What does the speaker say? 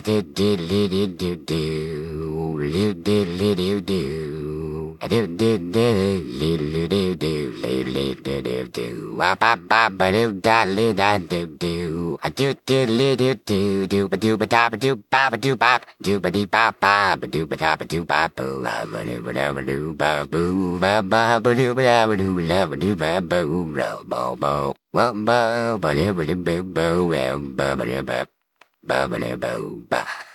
I did did did did do did did did do I did did did did do did did did do ba ba ba ba do da li da do do I do do li do do do ba do ba da ba do ba ba do ba do ba dee ba ba ba do ba da ba do ba boo ba ba do ba da ba do ba boo ba ba ba do ba da ba do ba da ba do ba boo ro bo bo ba ba ba do ba do ba boo ba ba ba do ba ba ba do ba ba